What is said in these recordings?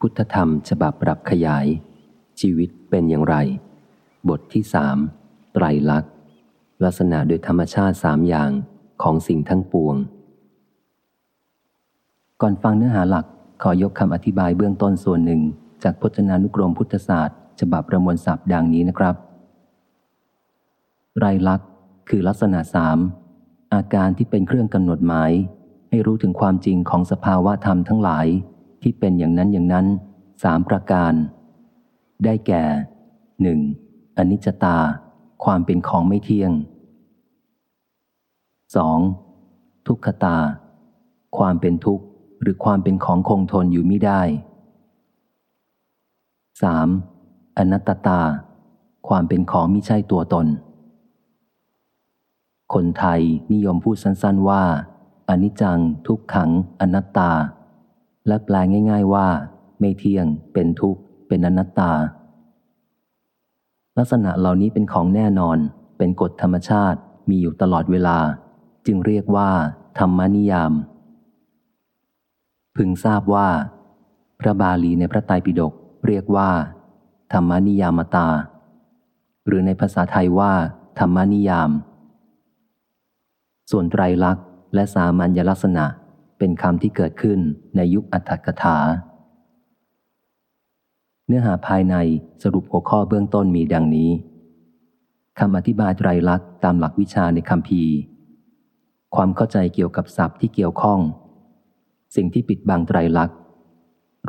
พุทธธรรมฉบับปรับขยาย ชีวิตเป็นอย่างไร บทที่สามไตรลักษณ์ลักษณะโดยธรรมชาติสามอย่างของสิ่งทั้งปวง ก่อนฟังเนื้อหาหลักขอยกคำอธิบายเบื้องต้นส่วนหนึ่ง จากพจนานุกรมพุทธศาสตร์ ฉบับประมวลศัพท์ดังนี้นะครับไตรลักษณ์คือลักษณะสามอาการที่เป็นเครื่องกำหนดหมาย ให้รู้ถึงความจริงของสภาวะธรรมทั้งหลาย ที่เป็นอย่างนั้นอย่างนั้นสามประการ ได้แก่หนึ่งอนิจจตา ความเป็นของไม่เที่ยง 2. ทุกขตา ความเป็นทุกข์หรือความเป็นของคงทนอยู่ไม่ได้ 3. อนัตตา ความเป็นของไม่ใช่ตัวตน คนไทยนิยมพูดสั้นๆว่าอนิจจัง ทุกขัง อนัตตา และแปลง่าย ๆว่า ไม่เที่ยง เป็นทุกข์ เป็นอนัตตา ลักษณะเหล่านี้เป็นของแน่นอน เป็นกฎธรรมชาติมีอยู่ตลอดเวลา จึงเรียกว่า ธรรมนิยาม พึงทราบว่า พระบาลีในพระไตรปิฎกเรียกว่า ธรรมนิยามตา หรือในภาษาไทยว่า ธรรมนิยาม ส่วนไตรลักษณ์และสามัญลักษณะ เป็นคำที่เกิดขึ้นในยุคอัตถกถา เนื้อหาภายในสรุปหัวข้อเบื้องต้นมีดังนี้คำอธิบายไตรลักษณ์ตามหลักวิชาในคำพีความเข้าใจเกี่ยวกับศัพท์ที่เกี่ยวข้อง สิ่งที่ปิดบังไตรลักษณ์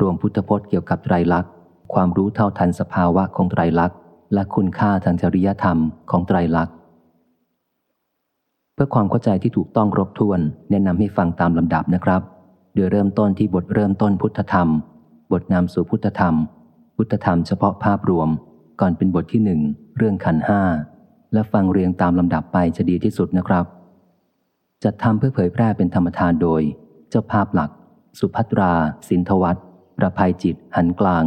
รวมพุทธพจน์เกี่ยวกับไตรลักษณ์ ความรู้เท่าทันสภาวะของไตรลักษณ์ และคุณค่าทางจริยธรรมของไตรลักษณ์ เพื่อความเข้าใจที่ถูกต้องครบถ้วน แนะนำให้ฟังตามลำดับนะครับ โดยเริ่มต้นที่บทเริ่มต้นพุทธธรรม บทนำสู่พุทธธรรม พุทธธรรมเฉพาะภาพรวม ก่อนเป็นบทที่หนึ่งเรื่องขันห้าและฟังเรียงตามลำดับไปจะดีที่สุดนะครับ จัดทำเพื่อเผยแพร่เป็นธรรมทานโดย เจ้าภาพหลัก สุภัตรา สินทวัตประภัยจิต หันกลาง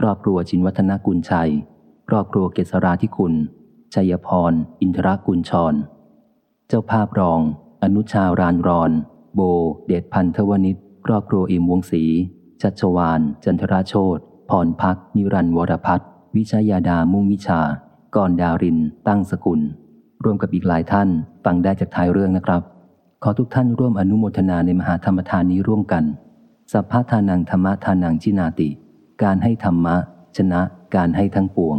ครอบครัวชินวัฒนกุลชัย ครอบครัวเกษราธิคุณ ชัยพร อินทรกุลชร เจ้าภาพรอง อนุชารานรอน โบ เดชพันธวนิชครอบครัวอิมวงศรีชัชวาน จันทราโชตพรพัก นิรันวรพัฒนวิชยาดามุ่งวิชากรดาริน ตั้งสกุล ร่วมกับอีกหลายท่าน ฟังได้จากท้ายเรื่องนะครับ ขอทุกท่านร่วมอนุโมทนาในมหาธรรมทานนี้ร่วมกัน สัพพะทานังธรรมทานังจินาติ การให้ธรรมะ ชนะการให้ทั้งปวง